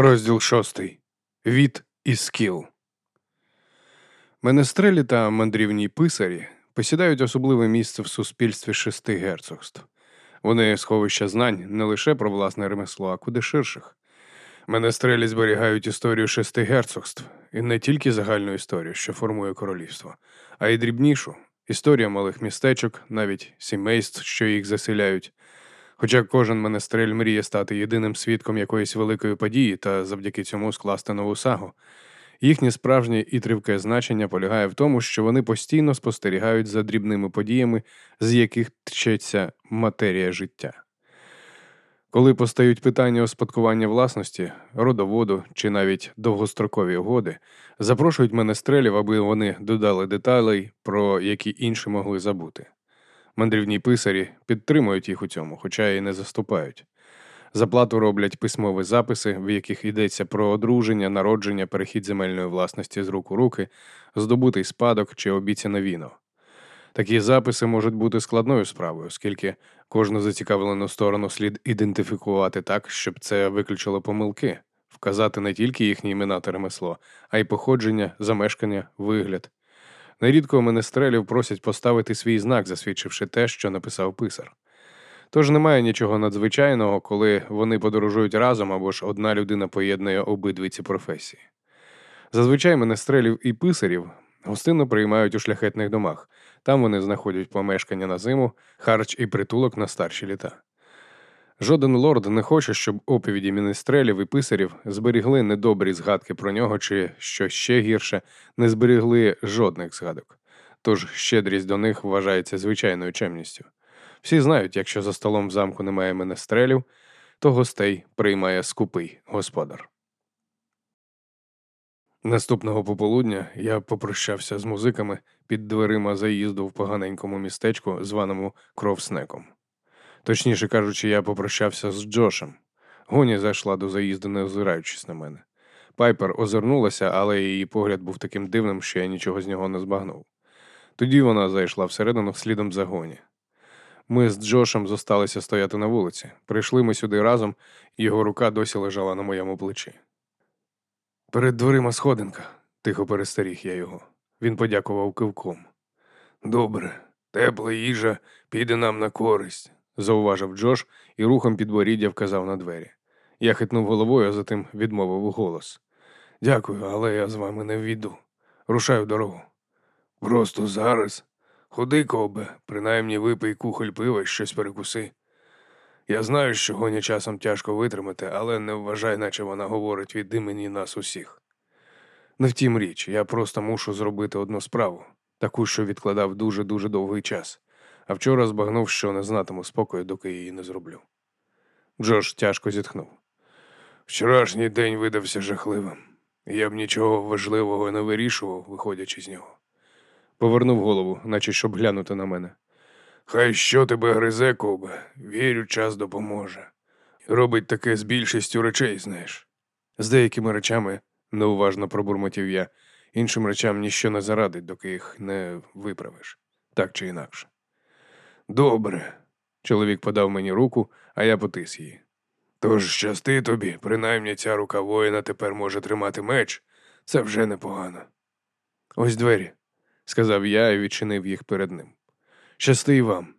Розділ шостий. Від і скіл. Менестрелі та мандрівні писарі посідають особливе місце в суспільстві шести герцогств. Вони сховища знань не лише про власне ремесло, а куди ширших. Менестрелі зберігають історію шести герцогств, і не тільки загальну історію, що формує королівство, а й дрібнішу історія малих містечок, навіть сімейств, що їх заселяють. Хоча кожен менестрель мріє стати єдиним свідком якоїсь великої події та завдяки цьому скласти нову сагу. Їхнє справжнє і тривке значення полягає в тому, що вони постійно спостерігають за дрібними подіями, з яких тчеться матерія життя. Коли постають питання успадкування власності, родоводу чи навіть довгострокові угоди, запрошують менестрелів, аби вони додали деталей, про які інші могли забути. Мандрівні писарі підтримують їх у цьому, хоча і не заступають. За плату роблять письмові записи, в яких йдеться про одруження, народження, перехід земельної власності з рук у руки, здобутий спадок чи обіцяне віно. Такі записи можуть бути складною справою, оскільки кожну зацікавлену сторону слід ідентифікувати так, щоб це виключило помилки, вказати не тільки їхні імена та ремесло, а й походження, замешкання, вигляд. Нерідко менестрелів просять поставити свій знак, засвідчивши те, що написав писар. Тож немає нічого надзвичайного, коли вони подорожують разом або ж одна людина поєднує обидві ці професії. Зазвичай менестрелів і писарів гостинно приймають у шляхетних домах, там вони знаходять помешкання на зиму, харч і притулок на старші літа. Жоден лорд не хоче, щоб оповіді міністрелів і писарів зберігли недобрі згадки про нього, чи, що ще гірше, не зберігли жодних згадок. Тож щедрість до них вважається звичайною чемністю. Всі знають, якщо за столом в замку немає менестрелів, то гостей приймає скупий господар. Наступного пополудня я попрощався з музиками під дверима заїзду в поганенькому містечку, званому Кровснеком. Точніше кажучи, я попрощався з Джошем. Гоні зайшла до заїзду, не озираючись на мене. Пайпер озирнулася, але її погляд був таким дивним, що я нічого з нього не збагнув. Тоді вона зайшла всередину слідом за гоні. Ми з Джошем зосталися стояти на вулиці. Прийшли ми сюди разом, його рука досі лежала на моєму плечі. Перед дверима сходинка, тихо перестаріг я його. Він подякував кивком. Добре, тепла їжа піде нам на користь зауважив Джош і рухом підборіддя вказав на двері. Я хитнув головою, а затим відмовив голос. Дякую, але я з вами не війду. Рушаю дорогу. Просто зараз. Ходи, кобе, принаймні випий кухоль пива і щось перекуси. Я знаю, що гоні часом тяжко витримати, але не вважай, наче вона говорить від імені нас усіх. Не втім річ, я просто мушу зробити одну справу, таку, що відкладав дуже-дуже довгий час а вчора збагнув, що не знатиму спокою, доки її не зроблю. Джош тяжко зітхнув. Вчорашній день видався жахливим. Я б нічого важливого не вирішував, виходячи з нього. Повернув голову, наче щоб глянути на мене. Хай що тебе гризе, Кобе, вірю, час допоможе. Робить таке з більшістю речей, знаєш. З деякими речами, неуважно пробурмотів я, іншим речам ніщо не зарадить, доки їх не виправиш, так чи інакше. Добре. Чоловік подав мені руку, а я потис її. Тож щасти тобі, принаймні ця рука воїна тепер може тримати меч. Це вже непогано. Ось двері, сказав я і відчинив їх перед ним. Щасти й вам,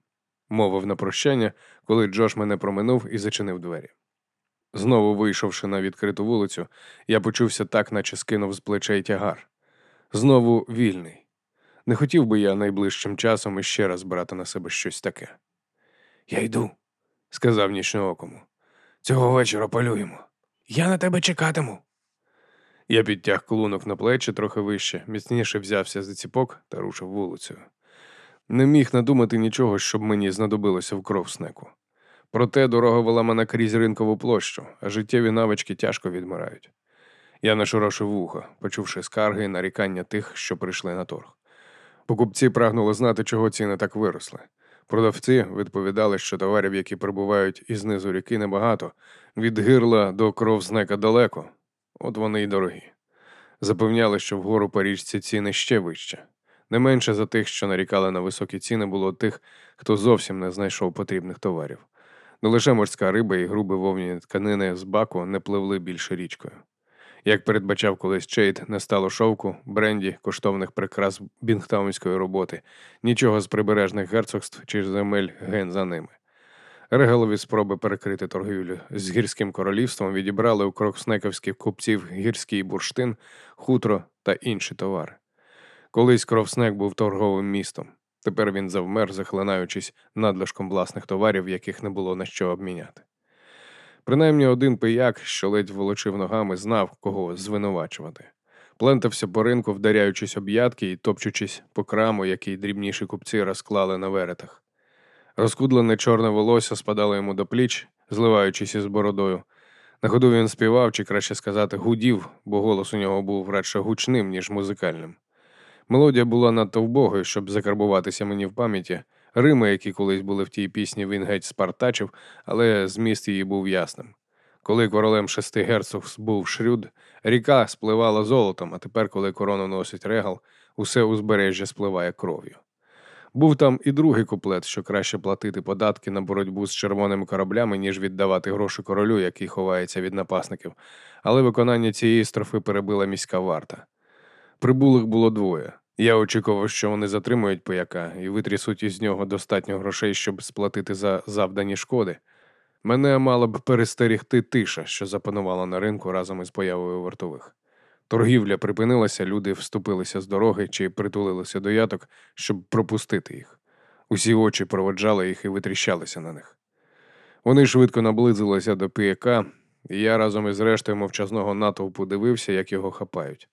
мовив на прощання, коли Джош мене проминув і зачинив двері. Знову вийшовши на відкриту вулицю, я почувся так, наче скинув з плечей тягар. Знову вільний. Не хотів би я найближчим часом іще раз брати на себе щось таке. Я йду, сказав нічноокому. Цього вечора полюємо. Я на тебе чекатиму. Я підтяг клунок на плечі трохи вище, міцніше взявся за ціпок та рушив вулицею. Не міг надумати нічого, щоб мені знадобилося в кров снеку. Проте дорога вела мене крізь ринкову площу, а життєві навички тяжко відмирають. Я нашорошив вухо, почувши скарги і нарікання тих, що прийшли на торг. Покупці прагнули знати, чого ціни так виросли. Продавці відповідали, що товарів, які прибувають із низу ріки, небагато, від гирла до кровзнека далеко, от вони й дорогі. Запевняли, що вгору по річці ціни ще вище. Не менше за тих, що нарікали на високі ціни, було тих, хто зовсім не знайшов потрібних товарів. Не лише морська риба і грубі вовняні тканини з баку не пливли більше річкою. Як передбачав колись Чейд, не стало шовку, бренді, коштовних прикрас бінгтаунської роботи, нічого з прибережних герцогств чи земель ген за ними. Регалові спроби перекрити торгівлю з гірським королівством відібрали у крокснековських купців гірський бурштин, хутро та інші товари. Колись Кровснек був торговим містом. Тепер він завмер, захлинаючись надлишком власних товарів, яких не було на що обміняти. Принаймні один пияк, що ледь волочив ногами, знав, кого звинувачувати. Плентався по ринку, вдаряючись об ядки і топчучись по краму, який дрібніші купці розклали на веретах. Розкудлене чорне волосся спадало йому до пліч, зливаючись із бородою. На ходу він співав, чи краще сказати, гудів, бо голос у нього був радше гучним, ніж музикальним. Мелодія була надто вбогою, щоб закарбуватися мені в пам'яті. Рими, які колись були в тій пісні, він геть спартачив, але зміст її був ясним. Коли королем шести герцог був Шрюд, ріка спливала золотом, а тепер, коли корону носить регал, усе узбережжя спливає кров'ю. Був там і другий куплет, що краще платити податки на боротьбу з червоними кораблями, ніж віддавати гроші королю, який ховається від напасників, але виконання цієї строфи перебила міська варта. Прибулих було двоє. Я очікував, що вони затримують пияка і витрісуть із нього достатньо грошей, щоб сплатити за завдані шкоди. Мене мала б перестерігти тиша, що запанувала на ринку разом із появою вартових. Торгівля припинилася, люди вступилися з дороги чи притулилися до яток, щоб пропустити їх. Усі очі проводжали їх і витріщалися на них. Вони швидко наблизилися до пияка, і я разом із рештою мовчазного натовпу дивився, як його хапають.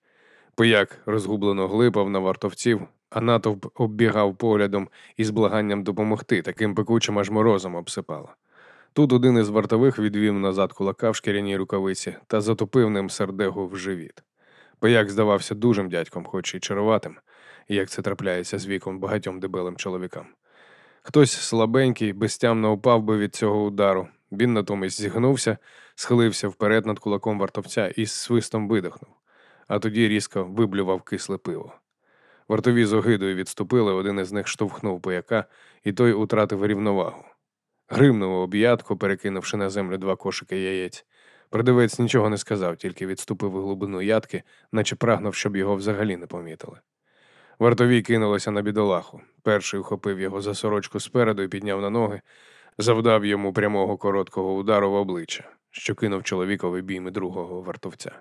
Пияк розгублено глипав на вартовців, а натовп оббігав поглядом із благанням допомогти, таким пекучим аж морозом обсипало. Тут один із вартових відвів назад кулака в шкіряній рукавиці та затопив ним сердегу в живіт. Пияк здавався дужим дядьком, хоч і чаруватим, як це трапляється з віком багатьом дебелим чоловікам. Хтось слабенький, безтямно упав би від цього удару. Він натомість зігнувся, схилився вперед над кулаком вартовця і з свистом видихнув а тоді різко виблював кисле пиво. Вартові з огидою відступили, один із них штовхнув пояка, і той утратив рівновагу. Гримнув об'ядку, перекинувши на землю два кошики яєць. Продавець нічого не сказав, тільки відступив у глибину ядки, наче прагнув, щоб його взагалі не помітили. Вартові кинулися на бідолаху. Перший ухопив його за сорочку спереду і підняв на ноги, завдав йому прямого короткого удару в обличчя, що кинув чоловікові бійми другого вартовця.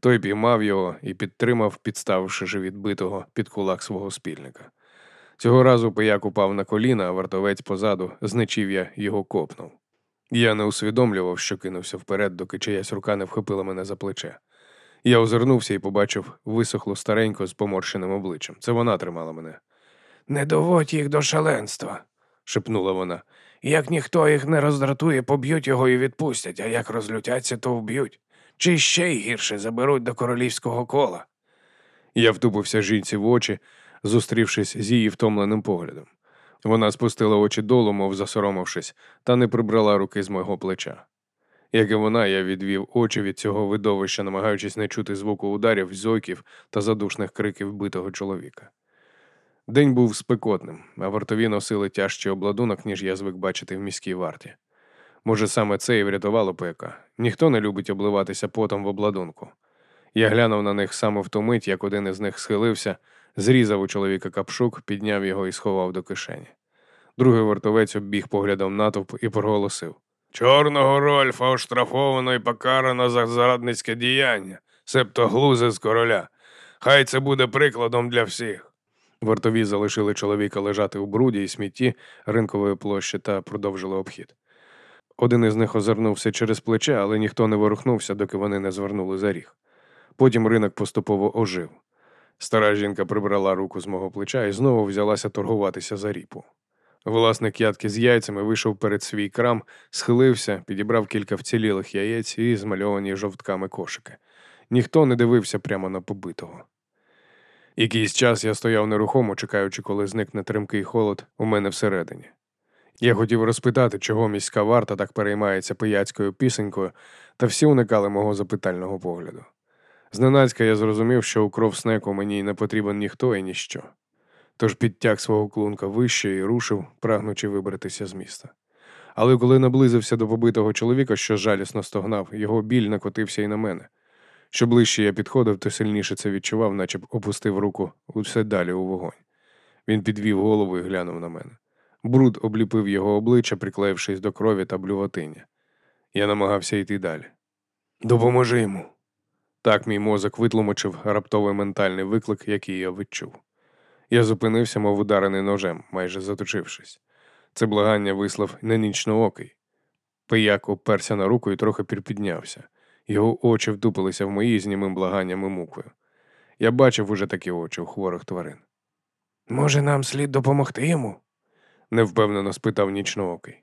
Той піймав його і підтримав, підставивши живіт битого під кулак свого спільника. Цього разу пияк упав на коліна, а вартовець позаду зничів'я його копнув. Я не усвідомлював, що кинувся вперед, доки чиясь рука не вхопила мене за плече. Я озирнувся і побачив висохлу стареньку з поморщеним обличчям. Це вона тримала мене. Не доводь їх до шаленства, шепнула вона. Як ніхто їх не роздратує, поб'ють його і відпустять, а як розлютяться, то вб'ють чи ще й гірше заберуть до королівського кола. Я втупився жінці в очі, зустрівшись з її втомленим поглядом. Вона спустила очі долу, мов засоромившись, та не прибрала руки з мого плеча. Як і вона, я відвів очі від цього видовища, намагаючись не чути звуку ударів, зойків та задушних криків битого чоловіка. День був спекотним, а вартові носили тяжчий обладунок, ніж я звик бачити в міській варті. Може, саме це і врятувало пека. Ніхто не любить обливатися потом в обладунку. Я глянув на них саме в ту мить, як один із них схилився, зрізав у чоловіка капшук, підняв його і сховав до кишені. Другий вартовець оббіг поглядом натовп і проголосив Чорного Рольфа оштрафовано і покарано за зарадницьке діяння, себто глузи з короля. Хай це буде прикладом для всіх. Вартові залишили чоловіка лежати у бруді і смітті ринкової площі та продовжили обхід. Один із них озирнувся через плече, але ніхто не ворухнувся, доки вони не звернули за ріг. Потім ринок поступово ожив. Стара жінка прибрала руку з мого плеча і знову взялася торгуватися за ріпу. Власник ядки з яйцями вийшов перед свій крам, схилився, підібрав кілька вцілілих яєць і змальовані жовтками кошики. Ніхто не дивився прямо на побитого. Якийсь час я стояв нерухомо, чекаючи, коли зникне тремкий холод у мене всередині. Я хотів розпитати, чого міська варта так переймається пияцькою пісенькою, та всі уникали мого запитального погляду. Зненацька я зрозумів, що у кров снеку мені не потрібен ніхто і ніщо. Тож підтяг свого клунка вище і рушив, прагнучи вибратися з міста. Але коли наблизився до побитого чоловіка, що жалісно стогнав, його біль накотився і на мене. Що ближче я підходив, то сильніше це відчував, наче б опустив руку усе далі у вогонь. Він підвів голову і глянув на мене. Бруд обліпив його обличчя, приклеївшись до крові та блюватиння. Я намагався йти далі. Допоможи йому. Так мій мозок витлумачив раптовий ментальний виклик, який я відчув. Я зупинився, мов ударений ножем, майже заточившись. Це благання вислав не нічноокий. Пияк оперся на руку і трохи підпіднявся. Його очі втупилися в мої з німим благанням і мукою. Я бачив уже такі очі у хворих тварин. Може, нам слід допомогти йому? Невпевнено спитав нічноокий.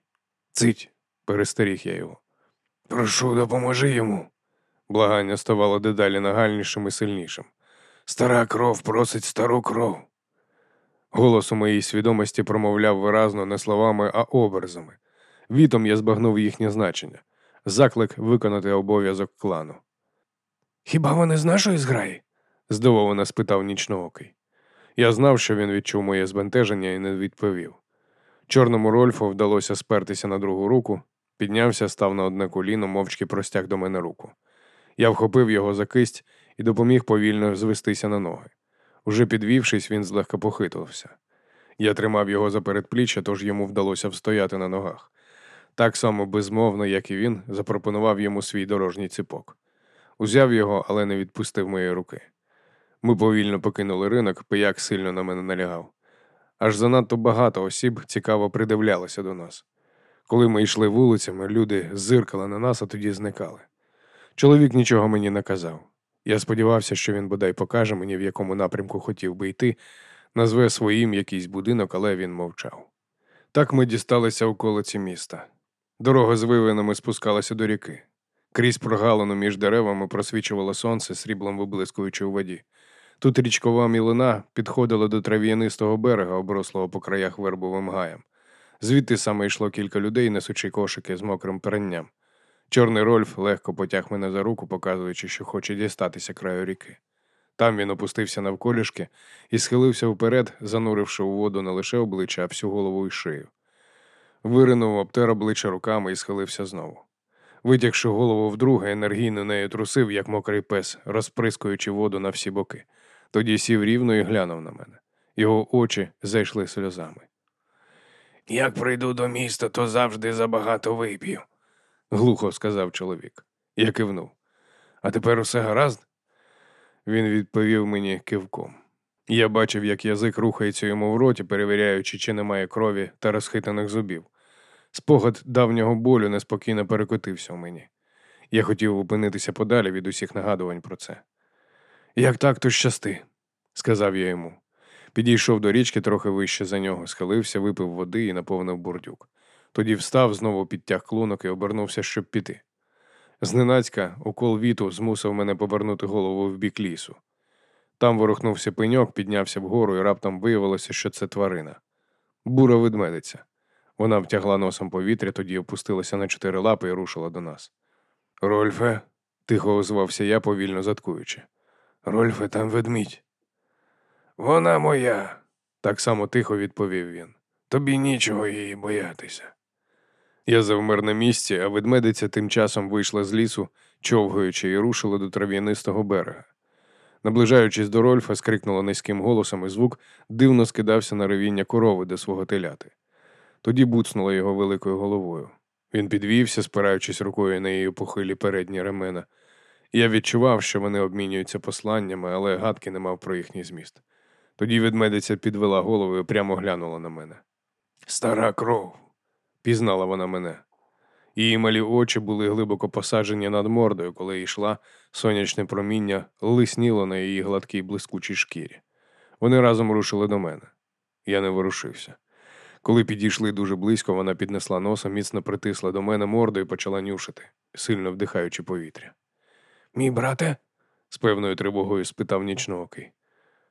Цить, перестеріг я його. Прошу, допоможи йому. Благання ставало дедалі нагальнішим і сильнішим. Стара кров просить стару кров. Голос у моїй свідомості промовляв виразно не словами, а образами. Вітом я збагнув їхнє значення заклик виконати обов'язок клану. Хіба вони з нашої зграї? здивовано спитав нічноокий. Я знав, що він відчув моє збентеження і не відповів. Чорному Рольфу вдалося спертися на другу руку, піднявся, став на одне коліно, мовчки простяг до мене руку. Я вхопив його за кисть і допоміг повільно звестися на ноги. Уже підвівшись, він злегка похитувався. Я тримав його за передпліччя, тож йому вдалося встояти на ногах. Так само безмовно, як і він, запропонував йому свій дорожній ципок. Узяв його, але не відпустив моєї руки. Ми повільно покинули ринок, пияк сильно на мене налягав. Аж занадто багато осіб цікаво придивлялося до нас. Коли ми йшли вулицями, люди зиркали на нас, а тоді зникали. Чоловік нічого мені не казав. Я сподівався, що він бодай покаже мені, в якому напрямку хотів би йти, назве своїм якийсь будинок, але він мовчав. Так ми дісталися околиці міста. Дорога з вивинами спускалася до ріки. Крізь прогалину між деревами просвічувало сонце, сріблом виблискуючи у воді. Тут річкова мілина підходила до трав'янистого берега, оброслого по краях вербовим гаєм. Звідти саме йшло кілька людей, несучи кошики з мокрим перенням. Чорний Рольф легко потяг мене за руку, показуючи, що хоче дістатися краю ріки. Там він опустився навколішки і схилився вперед, зануривши у воду не лише обличчя, а всю голову і шию. Виринув, обтер обличчя руками і схилився знову. Витягши голову вдруге, енергійно нею трусив, як мокрий пес, розприскуючи воду на всі боки. Тоді сів рівно і глянув на мене. Його очі зайшли сльозами. Як прийду до міста, то завжди забагато вип'ю. глухо сказав чоловік. Я кивнув. А тепер усе гаразд? Він відповів мені кивком. Я бачив, як язик рухається йому в роті, перевіряючи, чи немає крові та розхитаних зубів. Спогад давнього болю неспокійно перекотився в мені. Я хотів опинитися подалі від усіх нагадувань про це. Як так, то щасти, сказав я йому. Підійшов до річки трохи вище за нього, схилився, випив води і наповнив бурдюк. Тоді встав, знову підтяг клунок і обернувся, щоб піти. Зненацька укол віту змусив мене повернути голову в бік лісу. Там ворухнувся пеньок, піднявся вгору і раптом виявилося, що це тварина. Бура ведмедиця. Вона втягла носом повітря, тоді опустилася на чотири лапи і рушила до нас. Рольфе, тихо озвався я, повільно заткуючи. Рольфе, там ведмідь. Вона моя, Так само тихо відповів він. тобі нічого її боятися. Я завмер на місці, а ведмедиця тим часом вийшла з лісу, човгаючи, і рушила до трав'янистого берега. Наближаючись до Рольфа, скрикнула низьким голосом, і звук дивно скидався на ревіння корови до свого теляти. Тоді буцнула його великою головою. Він підвівся, спираючись рукою на її похилі передні ремена. Я відчував, що вони обмінюються посланнями, але гадки не мав про їхній зміст. Тоді ведмедиця підвела голову і прямо глянула на мене. Стара кров. Пізнала вона мене. Її малі очі були глибоко посаджені над мордою, коли йшла, сонячне проміння лисніло на її гладкій блискучій шкірі. Вони разом рушили до мене. Я не ворушився. Коли підійшли дуже близько, вона піднесла носа, міцно притисла до мене морду і почала нюшити, сильно вдихаючи повітря. Мій брате, З певною тривогою спитав нічноокий.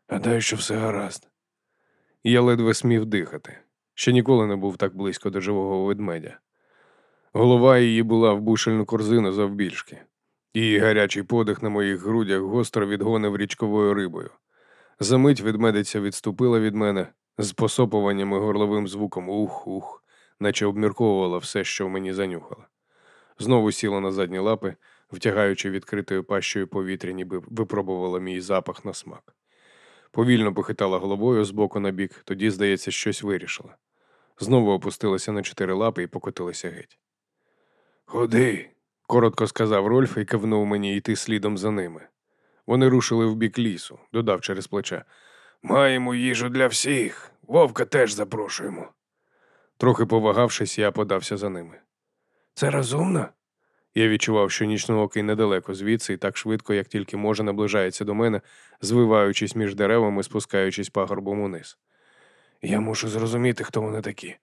гадаю, що все гаразд. Я ледве смів дихати. Ще ніколи не був так близько до живого ведмедя. Голова її була в бушельну корзину завбільшки. Її гарячий подих на моїх грудях гостро відгонив річковою рибою. Замить ведмедиця відступила від мене з посопуванням і горловим звуком ух-ух, наче обмірковувала все, що в мені занюхала. Знову сіла на задні лапи, втягаючи відкритою пащою повітря, ніби випробувала мій запах на смак. Повільно похитала головою з боку на бік, тоді, здається, щось вирішила. Знову опустилася на чотири лапи і покотилася геть. Ходи, коротко сказав Рольф і кивнув мені йти слідом за ними. Вони рушили в бік лісу, додав через плече. Маємо їжу для всіх. Вовка теж запрошуємо. Трохи повагавшись, я подався за ними. Це розумно? Я відчував, що нічноокий недалеко звідси і так швидко, як тільки може, наближається до мене, звиваючись між деревами, спускаючись пагорбом униз. Я мушу зрозуміти, хто вони такі.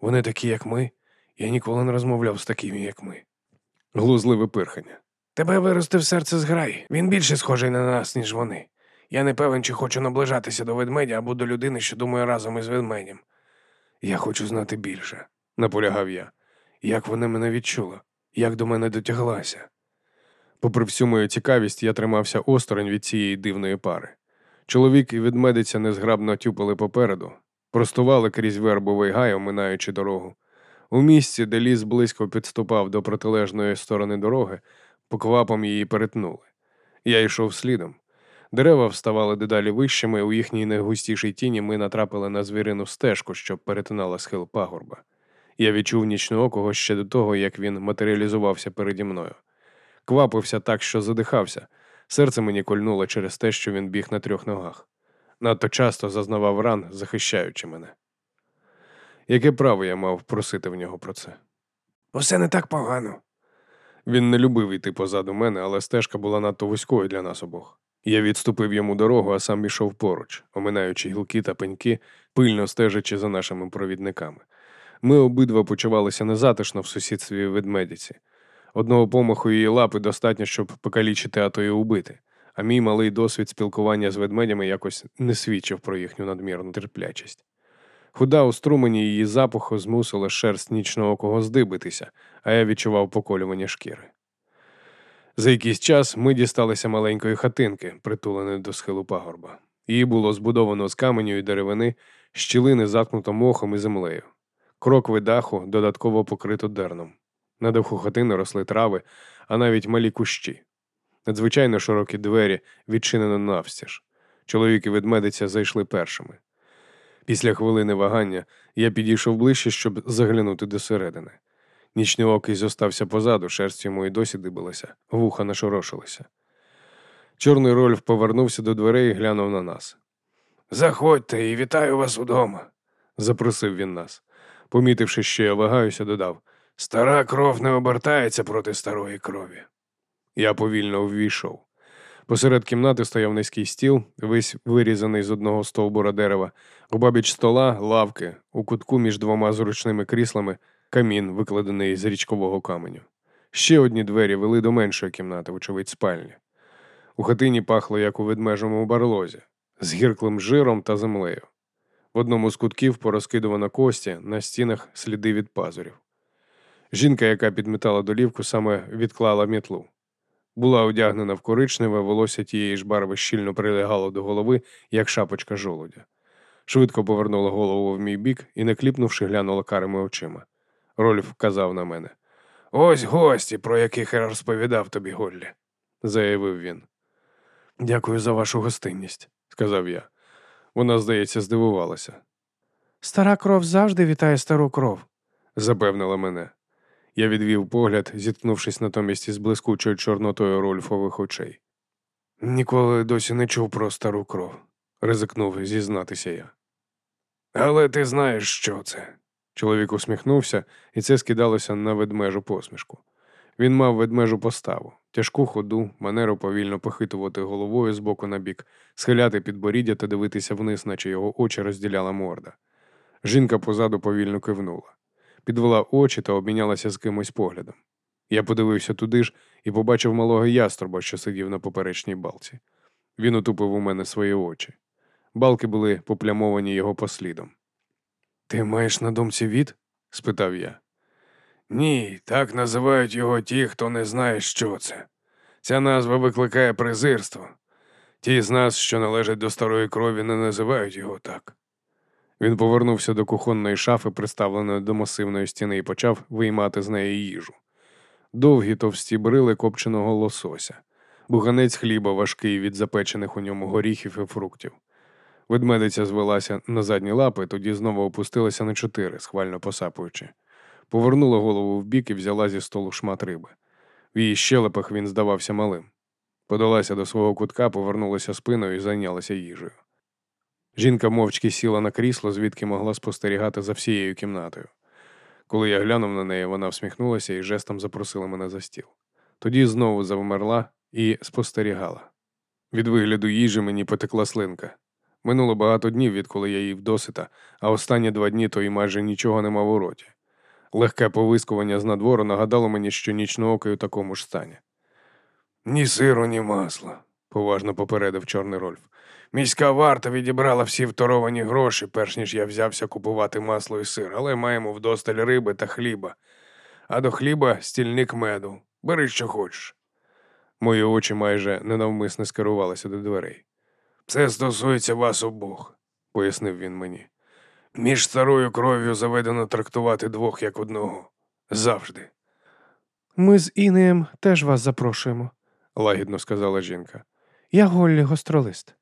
Вони такі, як ми. Я ніколи не розмовляв з такими, як ми. Глузливе пирхання. Тебе виростив серце зграй. Він більше схожий на нас, ніж вони. Я не певен, чи хочу наближатися до ведмедя або до людини, що думає разом із ведмедем. Я хочу знати більше, наполягав я. Як вона мене відчула, як до мене дотяглася. Попри всю мою цікавість, я тримався осторонь від цієї дивної пари. Чоловік і ведмедиця незграбно тюпали попереду, простували крізь вербовий гай, оминаючи дорогу. У місці, де ліс близько підступав до протилежної сторони дороги, поквапом її перетнули. Я йшов слідом. Дерева вставали дедалі вищими, у їхній найгустішій тіні ми натрапили на звірину стежку, що перетинала схил пагорба. Я відчув нічноокого ще до того, як він матеріалізувався переді мною. Квапився так, що задихався. Серце мені кольнуло через те, що він біг на трьох ногах. Надто часто зазнавав ран, захищаючи мене. Яке право я мав просити в нього про це? Усе не так погано. Він не любив йти позаду мене, але стежка була надто вузькою для нас обох. Я відступив йому дорогу, а сам ішов поруч, оминаючи гілки та пеньки, пильно стежачи за нашими провідниками. Ми обидва почувалися незатишно в сусідстві ведмедиці. Одного помаху її лапи достатньо, щоб покалічити, а то й убити, а мій малий досвід спілкування з ведмедями якось не свідчив про їхню надмірну терплячість. Худа у струмені її запаху змусила шерсть нічного кого здибитися, а я відчував поколювання шкіри. За якийсь час ми дісталися маленької хатинки, притуленої до схилу пагорба. Її було збудовано з каменю і деревини, щілини заткнуто мохом і землею. Крокви даху додатково покрито дерном. На даху хатини росли трави, а навіть малі кущі. Надзвичайно широкі двері відчинено навстіж. Чоловік і ведмедиця зайшли першими. Після хвилини вагання я підійшов ближче, щоб заглянути до середини. Нічний окий зостався позаду, шерсть йому і досі дибилася, вуха нашорошилися. Чорний Рольф повернувся до дверей і глянув на нас. Заходьте і вітаю вас удома, запросив він нас. Помітивши, що я вагаюся, додав Стара кров не обертається проти старої крові. Я повільно ввійшов. Посеред кімнати стояв низький стіл, весь вирізаний з одного стовбура дерева, обабіч стола, лавки, у кутку між двома зручними кріслами, камін, викладений з річкового каменю. Ще одні двері вели до меншої кімнати, вочевидь, спальні. У хатині пахло, як у ведмежому барлозі, з гірклим жиром та землею. В одному з кутків порозкидувано кості, на стінах сліди від пазурів. Жінка, яка підмітала долівку, саме відклала мітлу. Була одягнена в коричневе, волосся тієї ж барви щільно прилягало до голови, як шапочка жолудя. Швидко повернула голову в мій бік і, не кліпнувши, глянула карими очима. Рольф вказав на мене. Ось гості, про яких я розповідав тобі, Голлі, заявив він. Дякую за вашу гостинність, сказав я. Вона, здається, здивувалася. Стара кров завжди вітає стару кров, запевнила мене. Я відвів погляд, зіткнувшись натомість із блискучою чорнотою Рольфових очей. Ніколи досі не чув про стару кров, ризикнув зізнатися я. Але ти знаєш, що це. Чоловік усміхнувся, і це скидалося на ведмежу посмішку. Він мав ведмежу поставу, тяжку ходу, манеру повільно похитувати головою з боку на бік, схиляти підборіддя та дивитися вниз, наче його очі розділяла морда. Жінка позаду повільно кивнула підвела очі та обмінялася з кимось поглядом. Я подивився туди ж і побачив малого яструба, що сидів на поперечній балці. Він утупив у мене свої очі. Балки були поплямовані його послідом. Ти маєш на думці від? спитав я. Ні, так називають його ті, хто не знає, що це. Ця назва викликає презирство. Ті з нас, що належать до старої крові, не називають його так. Він повернувся до кухонної шафи, приставленої до масивної стіни, і почав виймати з неї їжу. Довгі товсті брили копченого лосося, буганець хліба важкий від запечених у ньому горіхів і фруктів. Ведмедиця звелася на задні лапи, тоді знову опустилася на чотири, схвально посапуючи. Повернула голову вбік і взяла зі столу шмат риби. В її щелепах він здавався малим. Подалася до свого кутка, повернулася спиною і зайнялася їжею. Жінка мовчки сіла на крісло, звідки могла спостерігати за всією кімнатою. Коли я глянув на неї, вона всміхнулася і жестом запросила мене за стіл. Тоді знову завмерла і спостерігала. Від вигляду їжі мені потекла слинка. Минуло багато днів, відколи я їв досита, а останні два дні то й майже нічого не мав у роті. Легке повискування з надвору нагадало мені, що нічноокий у такому ж стані. Ні сиру, ні масла, поважно попередив Чорний Рольф. Міська варта відібрала всі второвані гроші, перш ніж я взявся купувати масло і сир, але маємо вдосталь риби та хліба. А до хліба стільник меду. Бери, що хочеш. Мої очі майже ненавмисно скерувалися до дверей. Це стосується вас обох, пояснив він мені. Між старою кров'ю заведено трактувати двох як одного. Завжди. Ми з Інеєм теж вас запрошуємо, лагідно сказала жінка. Я Голлі гостролист.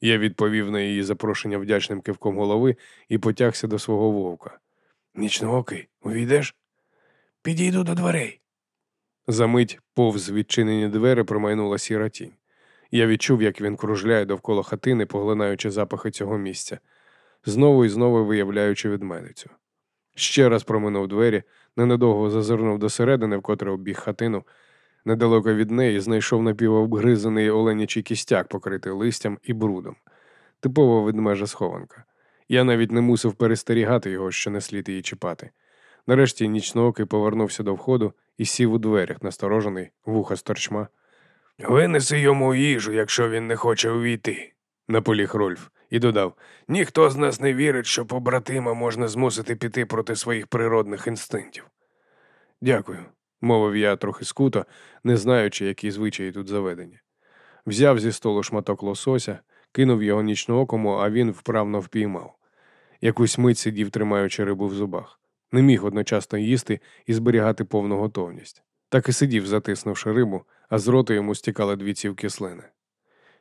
Я відповів на її запрошення вдячним кивком голови і потягся до свого вовка. Нічноокий, увійдеш? Підійду до дверей. Замить повз відчинені двері промайнула сіра тінь. Я відчув, як він кружляє довкола хатини, поглинаючи запахи цього місця, знову і знову виявляючи ведмедицю. Ще раз проминув двері, ненадовго зазирнув до середини, вкотре обіг хатину. Недалеко від неї знайшов напівобгризаний оленячий кістяк, покритий листям і брудом. Типова ведмежа схованка. Я навіть не мусив перестерігати його, що не слід її чіпати. Нарешті нічноокий повернувся до входу і сів у дверях, насторожений, вуха сторчма. Винеси йому їжу, якщо він не хоче увійти, наполіг Рольф і додав: ніхто з нас не вірить, що побратима можна змусити піти проти своїх природних інстинктів. Дякую, мовив я трохи скуто, не знаючи, які звичаї тут заведені. Взяв зі столу шматок лосося, кинув його нічноокому, а він вправно впіймав. Якусь мить сидів, тримаючи рибу в зубах. Не міг одночасно їсти і зберігати повну готовність. Так і сидів, затиснувши рибу, а з рота йому стікали дві цівки слини.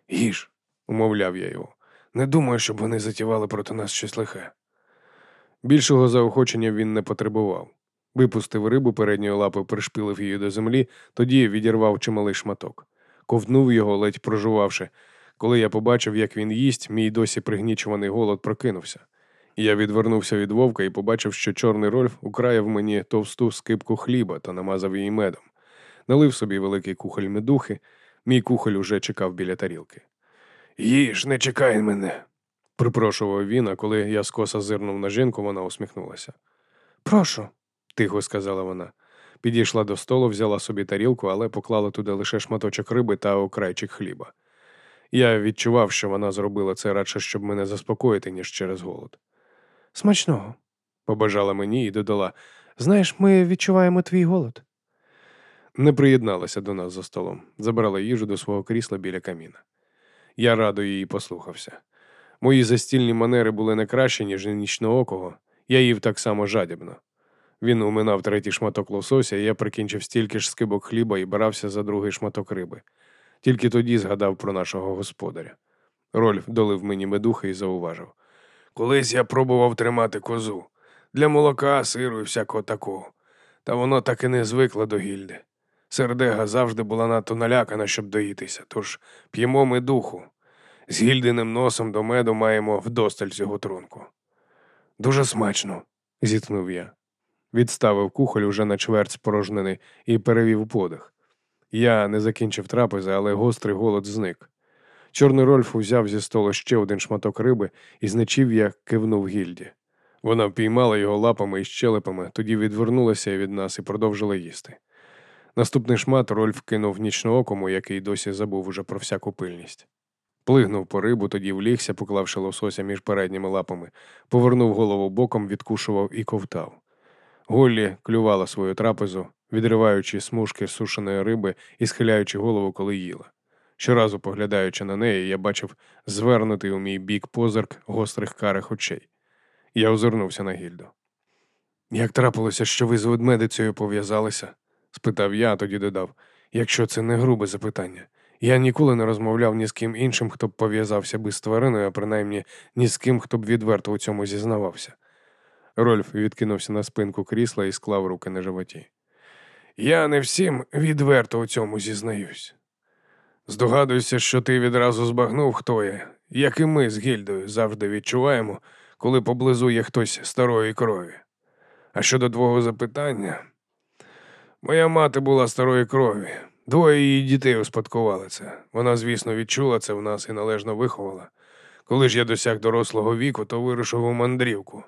Їж, умовляв я його. Не думаю, щоб вони затівали проти нас щось лихе. Більшого заохочення він не потребував. Випустив рибу передньої лапи, пришпилив її до землі, тоді відірвав чималий шматок. Ковтнув його, ледь прожувавши. Коли я побачив, як він їсть, мій досі пригнічуваний голод прокинувся. Я відвернувся від вовка і побачив, що чорний Рольф украяв мені товсту скипку хліба та намазав її медом. Налив собі великий кухоль медухи, мій кухоль уже чекав біля тарілки. Їж, не чекай мене, припрошував він, а коли я скоса зирнув на жінку, вона усміхнулася. Прошу. тихо сказала вона. Підійшла до столу, взяла собі тарілку, але поклала туди лише шматочок риби та окрайчик хліба. Я відчував, що вона зробила це радше, щоб мене заспокоїти, ніж через голод. Смачного. Побажала мені і додала, Знаєш, ми відчуваємо твій голод. не приєдналася до нас за столом, забрала їжу до свого крісла біля каміна. Я радо її послухався. Мої застільні манери були не кращі, ніж нічноокого, я їв так само жадібно. Він уминав третій шматок лосося, і я прикінчив стільки ж скибок хліба і брався за другий шматок риби. Тільки тоді згадав про нашого господаря. Рольф долив мені медухи і зауважив. Колись я пробував тримати козу для молока, сиру і всякого такого. Та воно так і не звикло до гільди. Сердега завжди була надто налякана, щоб доїтися, тож п'ємо ми духу. З гільдиним носом до меду маємо вдосталь цього трунку. Дуже смачно, зітхнув я. Відставив кухоль уже на чверть спорожнений і перевів подих. Я не закінчив трапези, але гострий голод зник. Чорний Рольф узяв зі столу ще один шматок риби і з нечів'я кивнув гільді. Вона впіймала його лапами і щелепами, тоді відвернулася від нас і продовжила їсти. Наступний шмат Рольф кинув нічноокому, який досі забув уже про всяку пильність. Плигнув по рибу, тоді влігся, поклавши лосося між передніми лапами, повернув голову боком, відкушував і ковтав. Голлі клювала свою трапезу, відриваючи смужки сушеної риби і схиляючи голову, коли їла. Щоразу поглядаючи на неї, я бачив звернутий у мій бік позирк гострих карих очей. Я озирнувся на гільду. Як трапилося, що ви з ведмедицею пов'язалися? Спитав я, а тоді додав, якщо це не грубе запитання. Я ніколи не розмовляв ні з ким іншим, хто б пов'язався би з твариною, а принаймні ні з ким, хто б відверто у цьому зізнавався. Рольф відкинувся на спинку крісла і склав руки на животі. Я не всім відверто у цьому зізнаюсь. Здогадуюся, що ти відразу збагнув, хто я, як і ми з гільдою завжди відчуваємо, коли поблизу є хтось старої крові. А щодо твого запитання, моя мати була старої крові. Двоє її дітей успадкували це. Вона, звісно, відчула це в нас і належно виховала. Коли ж я досяг дорослого віку, то вирушив у мандрівку.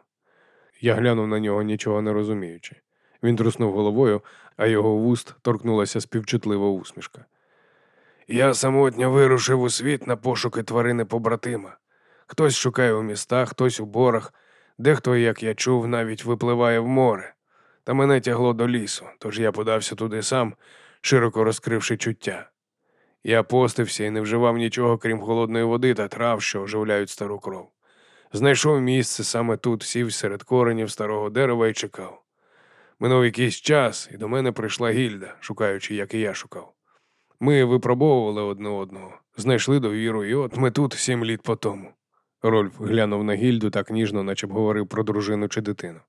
Я глянув на нього, нічого не розуміючи. Він труснув головою, а його вуст торкнулася співчутлива усмішка. Я самотньо вирушив у світ на пошуки тварини побратима. Хтось шукає у містах, хтось у борах, дехто, як я чув, навіть випливає в море. Та мене тягло до лісу, тож я подався туди сам, широко розкривши чуття. Я постився і не вживав нічого, крім холодної води та трав, що оживляють стару кров. Знайшов місце саме тут, сів серед коренів старого дерева і чекав. Минув якийсь час, і до мене прийшла гільда, шукаючи, як і я шукав. Ми випробовували одне одного, знайшли довіру, і от ми тут сім літ по тому. Рольф глянув на гільду так ніжно, наче б говорив про дружину чи дитину.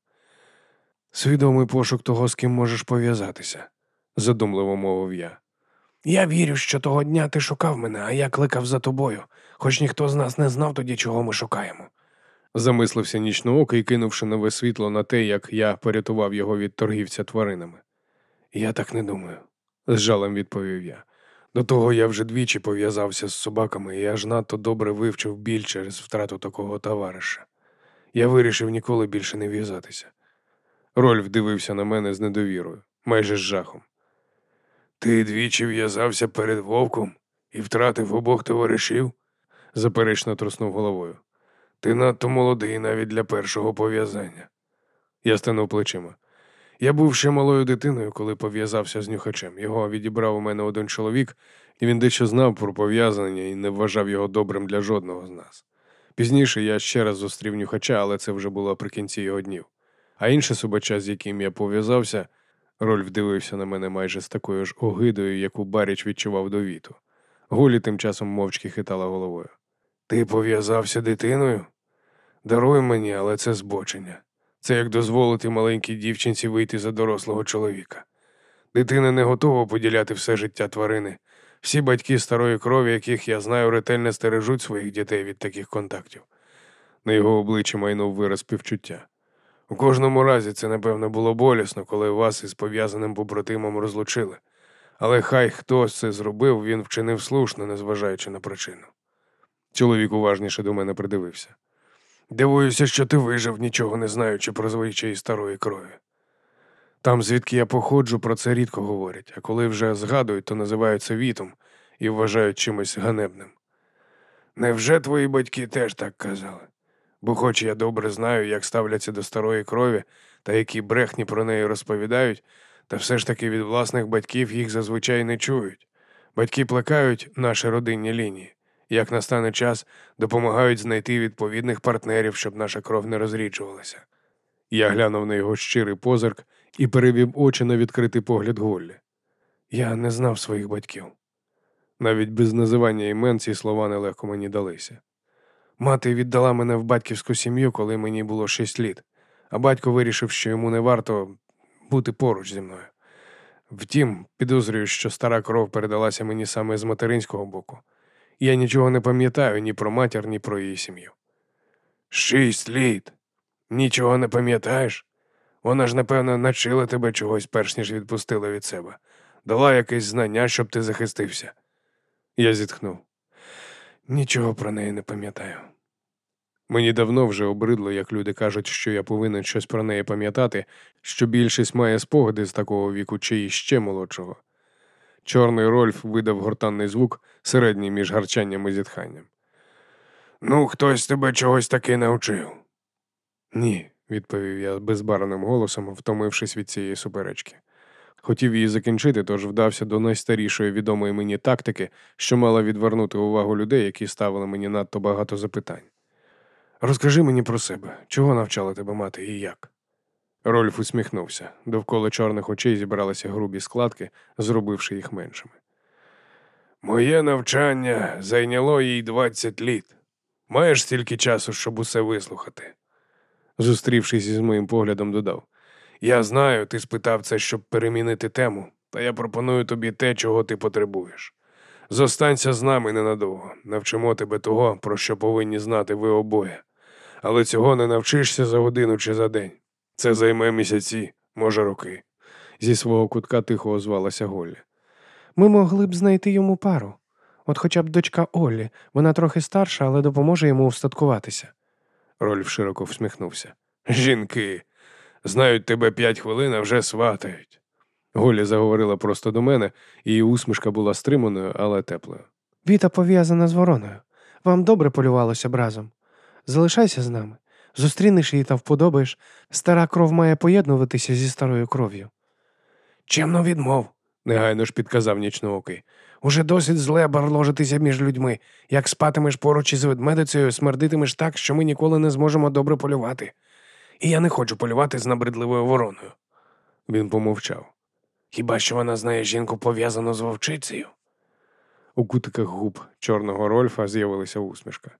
Свідомий пошук того, з ким можеш пов'язатися, задумливо мовив я. Я вірю, що того дня ти шукав мене, а я кликав за тобою, хоч ніхто з нас не знав тоді, чого ми шукаємо. Замислився нічноокий, кинувши нове світло на те, як я порятував його від торгівця тваринами. Я так не думаю, з жалем відповів я. До того я вже двічі пов'язався з собаками і аж надто добре вивчив біль через втрату такого товариша. Я вирішив ніколи більше не в'язатися. Рольф дивився на мене з недовірою, майже з жахом. Ти двічі в'язався перед вовком і втратив обох товаришів? заперечно труснув головою. Ти надто молодий навіть для першого пов'язання. Я стенув плечима. Я був ще малою дитиною, коли пов'язався з нюхачем. Його відібрав у мене один чоловік, і він дещо знав про пов'язання і не вважав його добрим для жодного з нас. Пізніше я ще раз зустрів нюхача, але це вже було при кінці його днів. А інше собача, з яким я пов'язався, Рольф дивився на мене майже з такою ж огидою, яку Баріч відчував до віту. Гулі тим часом мовчки хитала головою. Ти пов'язався дитиною? Даруй мені, але це збочення. Це як дозволити маленькій дівчинці вийти за дорослого чоловіка. Дитина не готова поділяти все життя тварини. Всі батьки старої крові, яких я знаю, ретельно стережуть своїх дітей від таких контактів. На його обличчі майнув вираз співчуття. У кожному разі це, напевно, було болісно, коли вас із пов'язаним побратимом розлучили. Але хай хтось це зробив, він вчинив слушно, незважаючи на причину. Чоловік уважніше до мене придивився. Дивуюся, що ти вижив, нічого не знаючи про звичаї старої крові. Там, звідки я походжу, про це рідко говорять, а коли вже згадують, то називають це вітом і вважають чимось ганебним. Невже твої батьки теж так казали? Бо, хоч я добре знаю, як ставляться до старої крові та які брехні про неї розповідають, та все ж таки від власних батьків їх зазвичай не чують. Батьки плекають наші родинні лінії, як настане час, допомагають знайти відповідних партнерів, щоб наша кров не розріджувалася. Я глянув на його щирий позирк і перевів очі на відкритий погляд Голлі. Я не знав своїх батьків. Навіть без називання імен ці слова нелегко мені далися. Мати віддала мене в батьківську сім'ю, коли мені було шість літ, а батько вирішив, що йому не варто бути поруч зі мною. Втім, підозрюю, що стара кров передалася мені саме з материнського боку. Я нічого не пам'ятаю ні про матір, ні про її сім'ю. Шість літ. Нічого не пам'ятаєш? Вона ж, напевно, навчила тебе чогось, перш ніж відпустила від себе, дала якесь знання, щоб ти захистився. Я зітхнув. Нічого про неї не пам'ятаю. Мені давно вже обридло, як люди кажуть, що я повинен щось про неї пам'ятати, що більшість має спогади з такого віку чи іще молодшого. Чорний Рольф видав гортанний звук, середній між гарчанням і зітханням. Ну, хтось тебе чогось таки навчив. Ні, відповів я безбарвним голосом, втомившись від цієї суперечки. Хотів її закінчити, тож вдався до найстарішої відомої мені тактики, що мала відвернути увагу людей, які ставили мені надто багато запитань. Розкажи мені про себе, чого навчала тебе мати і як? Рольф усміхнувся. Довкола чорних очей зібралися грубі складки, зробивши їх меншими. Моє навчання зайняло їй 20 літ. Маєш стільки часу, щоб усе вислухати. Зустрівшись із моїм поглядом, додав: Я знаю, ти спитав це, щоб перемінити тему, та я пропоную тобі те, чого ти потребуєш. Зостанься з нами ненадовго, навчимо тебе того, про що повинні знати ви обоє. Але цього не навчишся за годину чи за день. Це займе місяці, може, роки. Зі свого кутка тихо озвалася Голлі. Ми могли б знайти йому пару. От хоча б дочка Оллі, вона трохи старша, але допоможе йому устаткуватися. Рольф широко всміхнувся. Жінки, знають тебе п'ять хвилин, а вже сватають. Голі заговорила просто до мене, її усмішка була стриманою, але теплою. Віта пов'язана з вороною. Вам добре полювалося б разом. Залишайся з нами. Зустрінеш її та вподобаєш. Стара кров має поєднуватися зі старою кров'ю. Чемно відмов, негайно ж підказав нічноокий. Уже досить зле барложитися між людьми. Як спатимеш поруч із ведмедицею, смердитимеш так, що ми ніколи не зможемо добре полювати. І я не хочу полювати з набридливою вороною. Він помовчав. Хіба що вона знає жінку пов'язану з вовчицею? У кутиках губ чорного Рольфа з'явилася усмішка.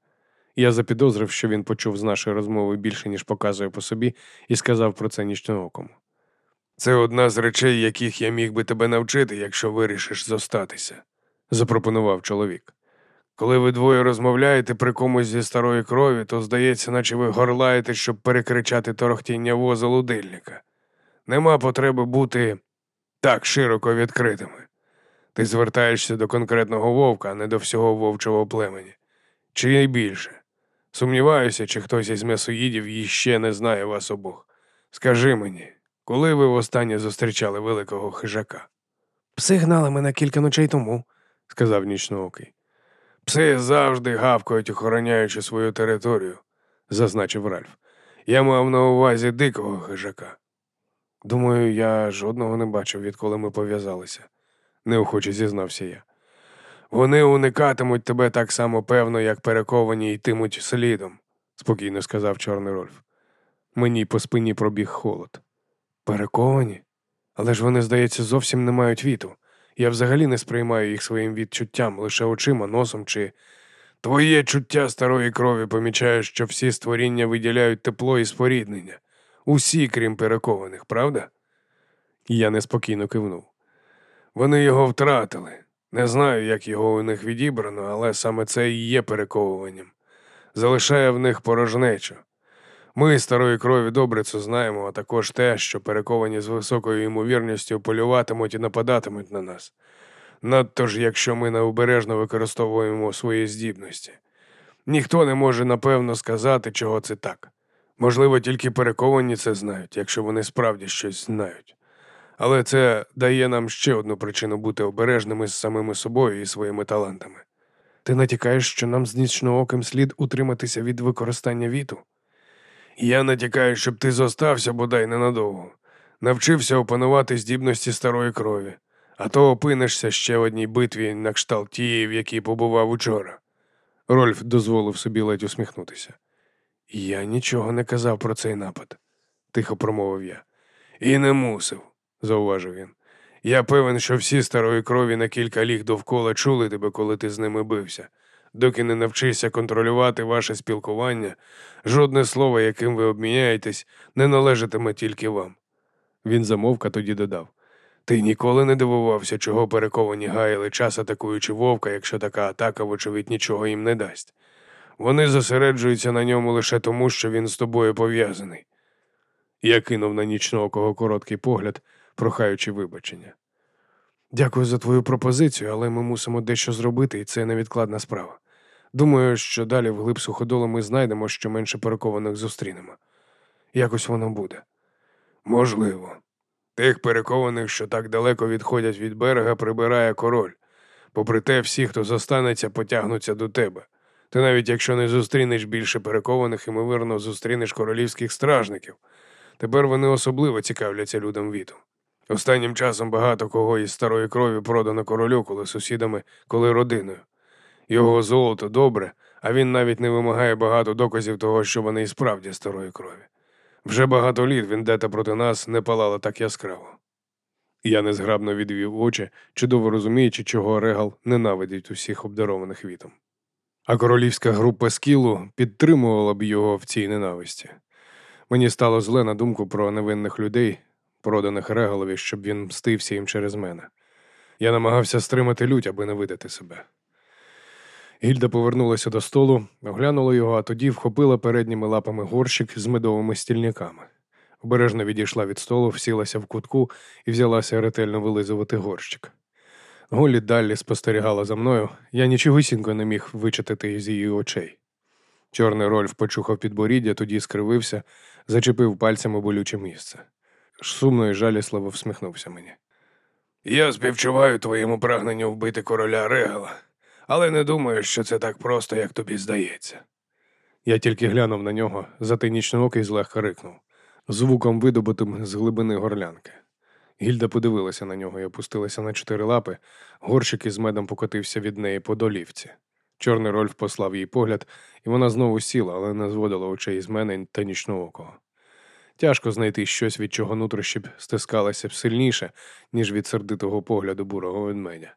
Я запідозрив, що він почув з нашої розмови більше, ніж показує по собі, і сказав про це нічноокому. Це одна з речей, яких я міг би тебе навчити, якщо вирішиш зостатися, запропонував чоловік. Коли ви двоє розмовляєте при комусь зі старої крові, то здається, наче ви горлаєте, щоб перекричати торохтіння воза лудильника. Нема потреби бути так широко відкритими. Ти звертаєшся до конкретного вовка, а не до всього вовчого племені. Чи й більше? Сумніваюся, чи хтось із м'ясоїдів іще не знає вас обох. Скажи мені, коли ви востаннє зустрічали великого хижака? Пси гнали мене кілька ночей тому, сказав нічноокий. Пси завжди гавкають, охороняючи свою територію, зазначив Ральф. Я мав на увазі дикого хижака. Думаю, я жодного не бачив, відколи ми пов'язалися, неохоче зізнався я. Вони уникатимуть тебе так само певно, як перековані йтимуть слідом, спокійно сказав Чорний Рольф. Мені по спині пробіг холод. Перековані? Але ж вони, здається, зовсім не мають віту. Я взагалі не сприймаю їх своїм відчуттям, лише очима, носом чи. Твоє чуття старої крові помічає, що всі створіння виділяють тепло і споріднення. Усі, крім перекованих, правда? Я неспокійно кивнув. Вони його втратили. Не знаю, як його у них відібрано, але саме це і є перековуванням. Залишає в них порожнечу. Ми старої крові добре це знаємо, а також те, що перековані з високою ймовірністю полюватимуть і нападатимуть на нас. Надто ж, якщо ми необережно використовуємо свої здібності. Ніхто не може напевно сказати, чого це так. Можливо, тільки перековані це знають, якщо вони справді щось знають. Але це дає нам ще одну причину бути обережними з самими собою і своїми талантами. Ти натякаєш, що нам з нічнооким слід утриматися від використання віту? Я натякаю, щоб ти зостався бодай ненадовго, навчився опанувати здібності старої крові, а то опинишся ще в одній битві на кшталт тієї, в якій побував учора. Рольф дозволив собі ледь усміхнутися. Я нічого не казав про цей напад, тихо промовив я. І не мусив, зауважив він. Я певен, що всі старої крові на кілька ліг довкола чули тебе, коли ти з ними бився. Доки не навчишся контролювати ваше спілкування, жодне слово, яким ви обміняєтесь, не належатиме тільки вам. Він замовк, а тоді додав. Ти ніколи не дивувався, чого перековані гаяли час атакуючи вовка, якщо така атака, вочевидь, нічого їм не дасть. Вони зосереджуються на ньому лише тому, що він з тобою пов'язаний. Я кинув на нічного кого короткий погляд, прохаючи вибачення. Дякую за твою пропозицію, але ми мусимо дещо зробити, і це невідкладна справа. Думаю, що далі в глиб суходолу ми знайдемо, що менше перекованих зустрінемо. Якось воно буде. Можливо. Тих перекованих, що так далеко відходять від берега, прибирає король. Попри те, всі, хто зостанеться, потягнуться до тебе. Ти навіть якщо не зустрінеш більше перекованих, ймовірно, зустрінеш королівських стражників. Тепер вони особливо цікавляться людям віту. Останнім часом багато кого із старої крові продано королю, коли сусідами, коли родиною. Його золото добре, а він навіть не вимагає багато доказів того, що вони і справді старої крові. Вже багато літ вендета проти нас не палала так яскраво. Я незграбно відвів очі, чудово розуміючи, чого Регал ненавидить усіх обдарованих вітом. А королівська група скілу підтримувала б його в цій ненависті. Мені стало зле на думку про невинних людей, проданих Регалові, щоб він мстився їм через мене. Я намагався стримати лють, аби не видати себе. Гільда повернулася до столу, оглянула його, а тоді вхопила передніми лапами горщик з медовими стільниками. Обережно відійшла від столу, всілася в кутку і взялася ретельно вилизувати горщик. Голі далі спостерігала за мною, я нічогісінько не міг вичитати з її очей. Чорний Рольф почухав підборіддя, тоді скривився, зачепив пальцями болюче місце. Сумно і жалісливо всміхнувся мені. Я співчуваю твоєму прагненню вбити короля Регала, але не думаю, що це так просто, як тобі здається. Я тільки глянув на нього, зате нічноокий злегка рикнув, звуком видобутим з глибини горлянки. Гільда подивилася на нього і опустилася на чотири лапи, горщик із медом покотився від неї по долівці. Чорний Рольф послав їй погляд, і вона знову сіла, але не зводила очей з мене та нічноокого. Тяжко знайти щось, від чого нутрощі б стискалося б сильніше, ніж від сердитого погляду бурого ведмедя.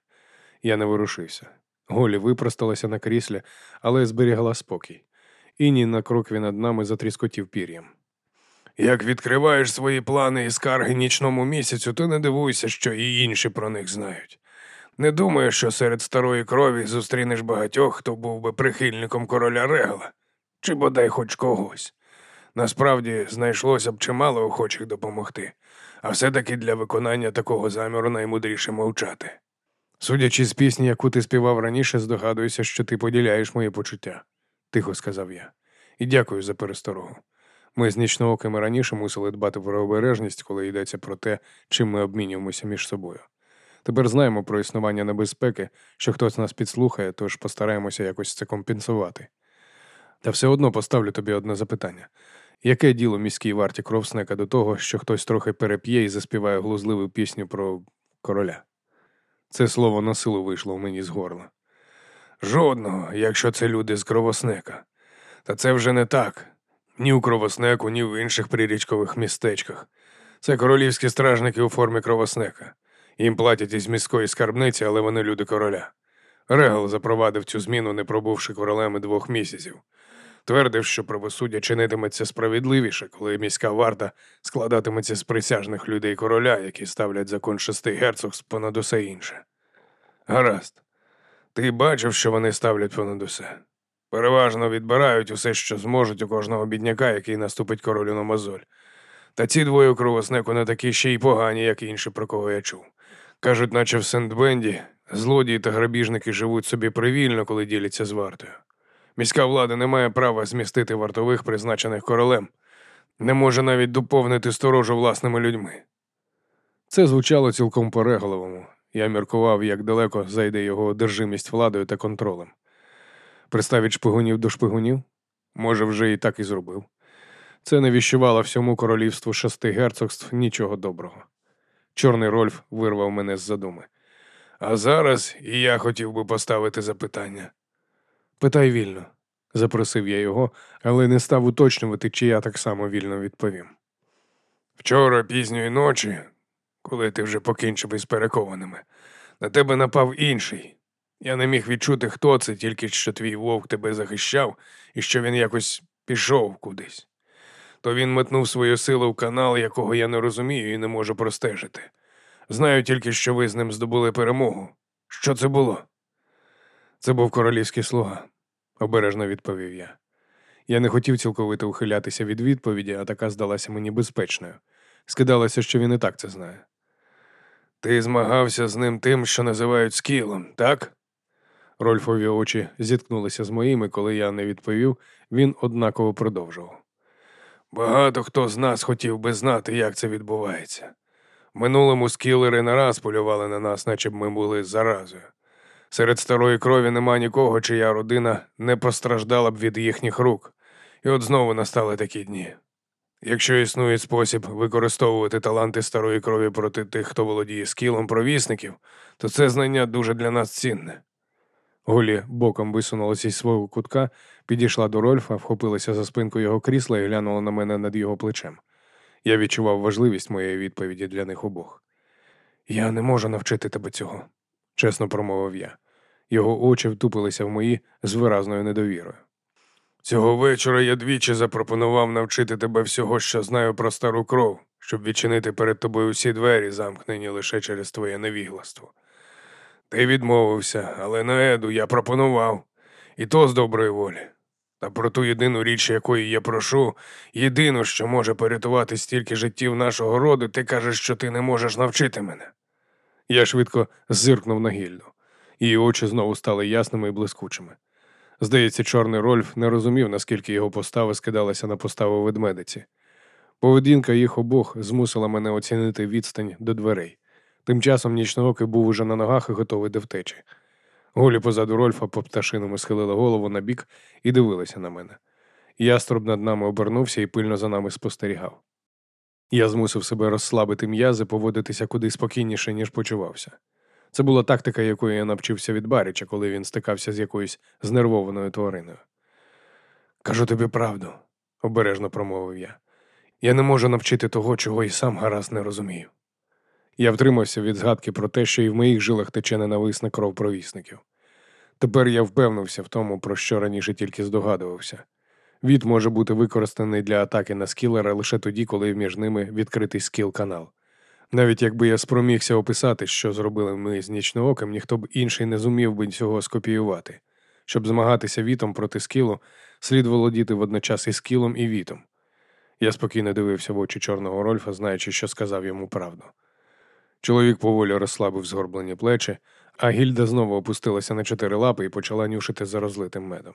Я не ворушився. Голі випросталася на кріслі, але зберігала спокій. Іні на крокві над нами затріскотів пір'ям. Як відкриваєш свої плани і скарги нічному місяцю, то не дивуйся, що і інші про них знають. Не думаю, що серед старої крові зустрінеш багатьох, хто був би прихильником короля Регала, чи бодай хоч когось. Насправді знайшлося б чимало охочих допомогти, а все-таки для виконання такого заміру наймудріше мовчати. Судячи з пісні, яку ти співав раніше, здогадуюся, що ти поділяєш мої почуття, тихо сказав я. І дякую за пересторогу. Ми з нічноокими раніше мусили дбати про обережність, коли йдеться про те, чим ми обмінюємося між собою. Тепер знаємо про існування небезпеки, що хтось нас підслухає, тож постараємося якось це компенсувати. Та все одно поставлю тобі одне запитання. Яке діло міській варті кровснека до того, що хтось трохи переп'є і заспіває глузливу пісню про короля? Це слово на силу вийшло в мені з горла. Жодного, якщо це люди з кровоснека. Та це вже не так. Ні у кровоснеку, ні в інших прирічкових містечках. Це королівські стражники у формі кровоснека. Їм платять із міської скарбниці, але вони люди короля. Регал запровадив цю зміну, не пробувши королем двох місяців. Твердив, що правосуддя чинитиметься справедливіше, коли міська варта складатиметься з присяжних людей короля, які ставлять закон шести герцогств понад усе інше. Гаразд, ти бачив, що вони ставлять понад усе. Переважно відбирають усе, що зможуть у кожного бідняка, який наступить королю на мозоль. Та ці двоє кровоснеку не такі ще й погані, як інші, про кого я чув. Кажуть, наче в Сент-Бенді злодії та грабіжники живуть собі привільно, коли діляться з вартою. Міська влада не має права змістити вартових, призначених королем, не може навіть доповнити сторожу власними людьми. Це звучало цілком переголовому. Я міркував, як далеко зайде його одержимість владою та контролем. Приставить шпигунів до шпигунів? Може, вже і так і зробив. Це не віщувало всьому королівству шести герцогств нічого доброго. Чорний Рольф вирвав мене з задуми. А зараз і я хотів би поставити запитання. Питай вільно, запросив я його, але не став уточнювати, чи я так само вільно відповім. Вчора пізньої ночі, коли ти вже покінчив із перекованими, на тебе напав інший. Я не міг відчути, хто це, тільки що твій вовк тебе захищав і що він якось пішов кудись. То він метнув свою силу в канал, якого я не розумію і не можу простежити. Знаю тільки, що ви з ним здобули перемогу. Що це було? Це був королівський слуга, обережно відповів я. Я не хотів цілковито ухилятися від відповіді, а така здалася мені безпечною. Скидалося, що він і так це знає. Ти змагався з ним тим, що називають скілом, так? Рольфові очі зіткнулися з моїми, коли я не відповів, він однаково продовжував. Багато хто з нас хотів би знати, як це відбувається. В минулому скілери не раз полювали на нас, наче б ми були заразою. Серед старої крові нема нікого, чия родина не постраждала б від їхніх рук, і от знову настали такі дні. Якщо існує спосіб використовувати таланти старої крові проти тих, хто володіє скілом провісників, то це знання дуже для нас цінне. Голі боком висунулася із свого кутка, підійшла до Рольфа, вхопилася за спинку його крісла і глянула на мене над його плечем. Я відчував важливість моєї відповіді для них обох. Я не можу навчити тебе цього, чесно промовив я. Його очі втупилися в мої з виразною недовірою. Цього вечора я двічі запропонував навчити тебе всього, що знаю про стару кров, щоб відчинити перед тобою всі двері, замкнені лише через твоє невігластво. Ти відмовився, але на еду я пропонував, і то з доброї волі. Та про ту єдину річ, якої я прошу, єдину, що може порятувати стільки життів нашого роду, ти кажеш, що ти не можеш навчити мене. Я швидко зиркнув на гільду. Її очі знову стали ясними і блискучими. Здається, чорний Рольф не розумів, наскільки його постава скидалася на поставу ведмедиці. Поведінка їх обох змусила мене оцінити відстань до дверей. Тим часом нічноокий був уже на ногах і готовий до втечі. Голі позаду Рольфа по пташиному схилили голову на бік і дивилися на мене. Яструб над нами обернувся і пильно за нами спостерігав. Я змусив себе розслабити м'язи, поводитися куди спокійніше, ніж почувався. Це була тактика, якої я навчився від Баріча, коли він стикався з якоюсь знервованою твариною. Кажу тобі правду, обережно промовив я. Я не можу навчити того, чого і сам гаразд не розумію. Я втримався від згадки про те, що і в моїх жилах тече ненависна кров провісників. Тепер я впевнився в тому, про що раніше тільки здогадувався. Від може бути використаний для атаки на скілера лише тоді, коли між ними відкритий скіл канал. Навіть якби я спромігся описати, що зробили ми з нічнооком, ніхто б інший не зумів би цього скопіювати. Щоб змагатися вітом проти скілу, слід володіти водночас і скілом, і вітом. Я спокійно дивився в очі чорного Рольфа, знаючи, що сказав йому правду. Чоловік поволі розслабив згорблені плечі, а гільда знову опустилася на чотири лапи і почала нюшити за розлитим медом.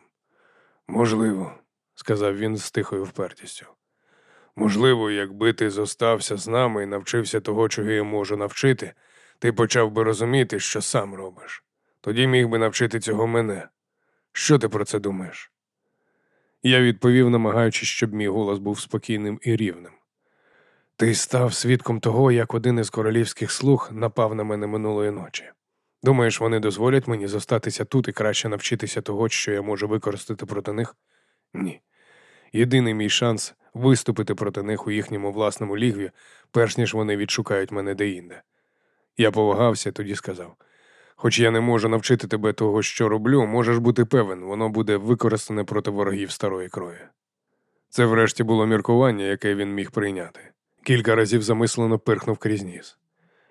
Можливо, сказав він з тихою впертістю. Можливо, якби ти зостався з нами і навчився того, чого я можу навчити, ти почав би розуміти, що сам робиш. Тоді міг би навчити цього мене. Що ти про це думаєш? Я відповів, намагаючись, щоб мій голос був спокійним і рівним. Ти став свідком того, як один із королівських слуг напав на мене минулої ночі. Думаєш, вони дозволять мені зостатися тут і краще навчитися того, що я можу використати проти них? Ні. Єдиний мій шанс виступити проти них у їхньому власному лігві, перш ніж вони відшукають мене деінде. Я повагався, тоді сказав. Хоч я не можу навчити тебе того, що роблю, можеш бути певен, воно буде використане проти ворогів старої крові. Це врешті було міркування, яке він міг прийняти. Кілька разів замислено пирхнув крізь ніс.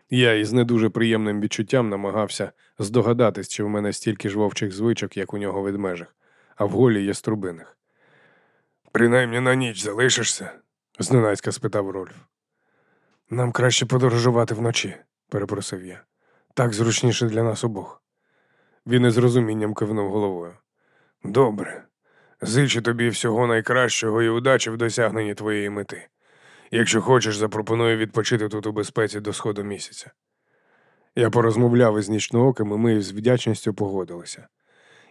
Я із не дуже приємним відчуттям намагався здогадатись, чи в мене стільки ж вовчих звичок, як у нього ведмежих, а в голі є струбиних. Принаймні на ніч залишишся? зненацька спитав Рольф. Нам краще подорожувати вночі, перепросив я. Так зручніше для нас обох. Він із розумінням кивнув головою. Добре. Зичу тобі всього найкращого і удачі в досягненні твоєї мети. Якщо хочеш, запропоную відпочити тут у безпеці до сходу місяця. Я порозмовляв із нічнооким, і ми з вдячністю погодилися.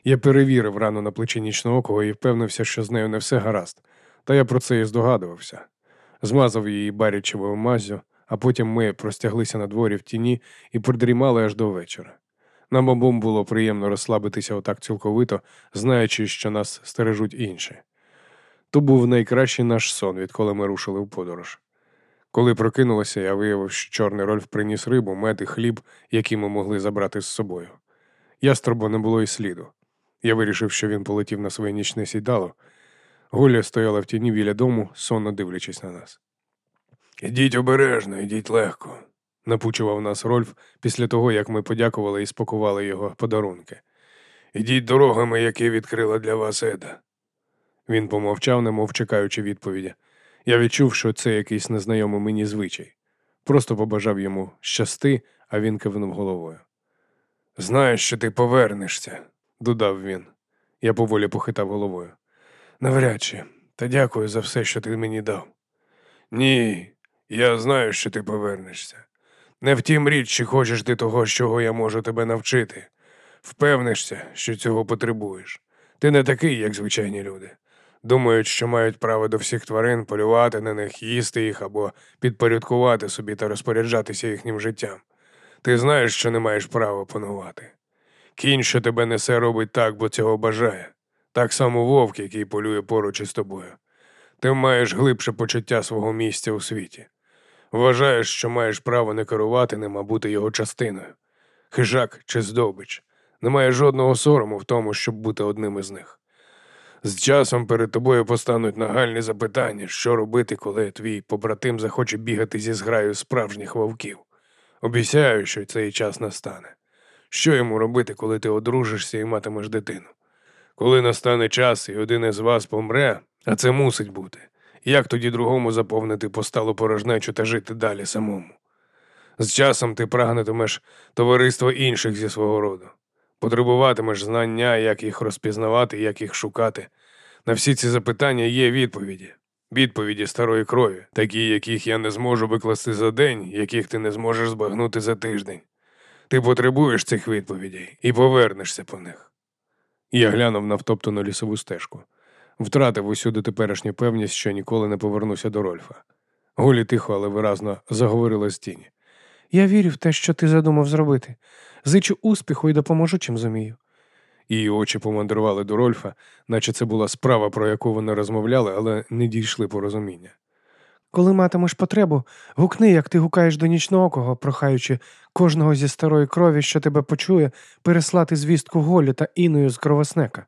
Я перевірив рану на плечі нічноокого і впевнився, що з нею не все гаразд, та я про це і здогадувався. Змазав її барячевою маззю, а потім ми простяглися на дворі в тіні і продрімали аж до вечора. Нам обом було приємно розслабитися отак цілковито, знаючи, що нас стережуть інші. То був найкращий наш сон, відколи ми рушили в подорож. Коли прокинулося, я виявив, що чорний Рольф приніс рибу, мед і хліб, які ми могли забрати з собою. Ястроба не було й сліду. Я вирішив, що він полетів на своє нічне сідало. Гуля стояла в тіні біля дому, сонно дивлячись на нас. Ідіть обережно, ідіть легко, напучував нас Рольф після того, як ми подякували і спакували його подарунки. Ідіть дорогами, які відкрила для вас Еда. Він помовчав, немов чекаючи відповіді. Я відчув, що це якийсь незнайомий мені звичай. Просто побажав йому щасти, а він кивнув головою. Знаєш, що ти повернешся, додав він. Я поволі похитав головою. Навряд чи, та дякую за все, що ти мені дав. Ні, я знаю, що ти повернешся. Не втім річ, чи хочеш ти того, чого я можу тебе навчити. Впевнишся, що цього потребуєш. Ти не такий, як звичайні люди. Думають, що мають право до всіх тварин полювати на них, їсти їх або підпорядкувати собі та розпоряджатися їхнім життям. Ти знаєш, що не маєш права панувати. Кінь, що тебе несе, робить так, бо цього бажає. Так само вовк, який полює поруч із тобою. Ти маєш глибше почуття свого місця у світі. Вважаєш, що маєш право не керувати ним, а бути його частиною. Хижак чи здобич. Немає жодного сорому в тому, щоб бути одним із них. З часом перед тобою постануть нагальні запитання, що робити, коли твій побратим захоче бігати зі зграю справжніх вовків. Обіцяю, що цей час настане. Що йому робити, коли ти одружишся і матимеш дитину? Коли настане час і один із вас помре, а це мусить бути, як тоді другому заповнити посталу порожнечу та жити далі самому? З часом ти прагнетимеш товариства інших зі свого роду, потребуватимеш знання, як їх розпізнавати, як їх шукати. На всі ці запитання є відповіді. Відповіді старої крові, такі, яких я не зможу викласти за день, яких ти не зможеш збагнути за тиждень. Ти потребуєш цих відповідей і повернешся по них. Я глянув на втоптану лісову стежку, втратив усюди теперішню певність, що ніколи не повернуся до Рольфа. Гулі тихо, але виразно заговорила з тіні. Я вірю в те, що ти задумав зробити. Зичу успіху і допоможу, чим зумію. Її очі помандрували до Рольфа, наче це була справа, про яку вони розмовляли, але не дійшли порозуміння. Коли матимеш потребу, гукни, як ти гукаєш до нічноокого, прохаючи кожного зі старої крові, що тебе почує, переслати звістку Голі та Іною з кровоснека.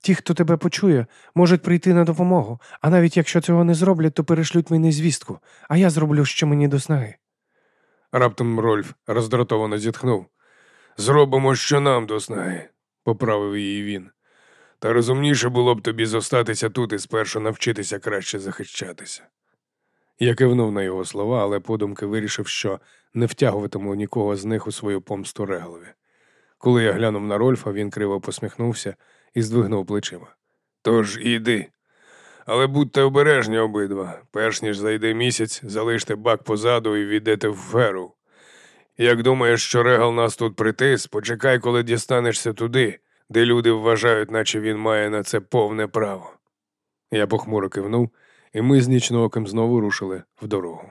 Ті, хто тебе почує, можуть прийти на допомогу, а навіть якщо цього не зроблять, то перешлють мені звістку, а я зроблю, що мені до снаги. Раптом Рольф роздратовано зітхнув. Зробимо, що нам до снаги, поправив її він. Та розумніше було б тобі зостатися тут і спершу навчитися краще захищатися. Я кивнув на його слова, але подумки вирішив, що не втягуватиму нікого з них у свою помсту Реголові. Коли я глянув на Рольфа, він криво посміхнувся і здвигнув плечима. Тож іди. Але будьте обережні обидва. Перш ніж зайде місяць, залиште бак позаду і війдете в феру. Як думаєш, що Регал нас тут притис, почекай, коли дістанешся туди, де люди вважають, наче він має на це повне право. Я похмуро кивнув, і ми з нічнооким знову рушили в дорогу.